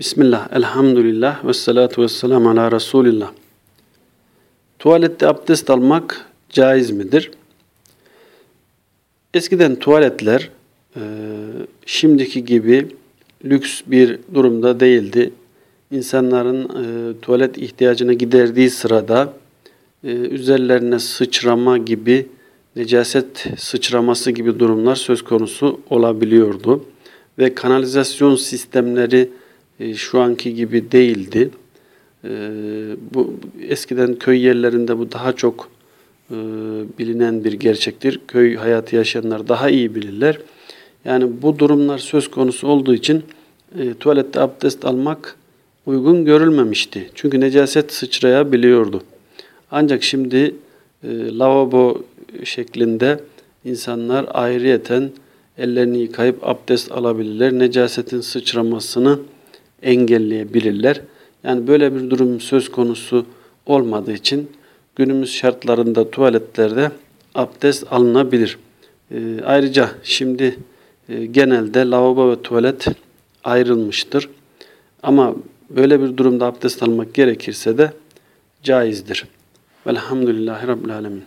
Bismillah, elhamdülillah ve salatu ve selamu ala Resulillah. Tuvalette abdest almak caiz midir? Eskiden tuvaletler e, şimdiki gibi lüks bir durumda değildi. İnsanların e, tuvalet ihtiyacını giderdiği sırada e, üzerlerine sıçrama gibi, necaset sıçraması gibi durumlar söz konusu olabiliyordu. Ve kanalizasyon sistemleri e, şu anki gibi değildi. E, bu eskiden köy yerlerinde bu daha çok e, bilinen bir gerçektir. Köy hayatı yaşayanlar daha iyi bilirler. Yani bu durumlar söz konusu olduğu için e, tuvalette abdest almak uygun görülmemişti. Çünkü necaset sıçrayabiliyordu. Ancak şimdi e, lavabo şeklinde insanlar ayrıyeten ellerini yıkayıp abdest alabilirler. Necasetin sıçramasını engelleyebilirler. Yani böyle bir durum söz konusu olmadığı için günümüz şartlarında tuvaletlerde abdest alınabilir. E, ayrıca şimdi e, genelde lavabo ve tuvalet ayrılmıştır. Ama böyle bir durumda abdest almak gerekirse de caizdir. Velhamdülillahi Rabbil Alemin.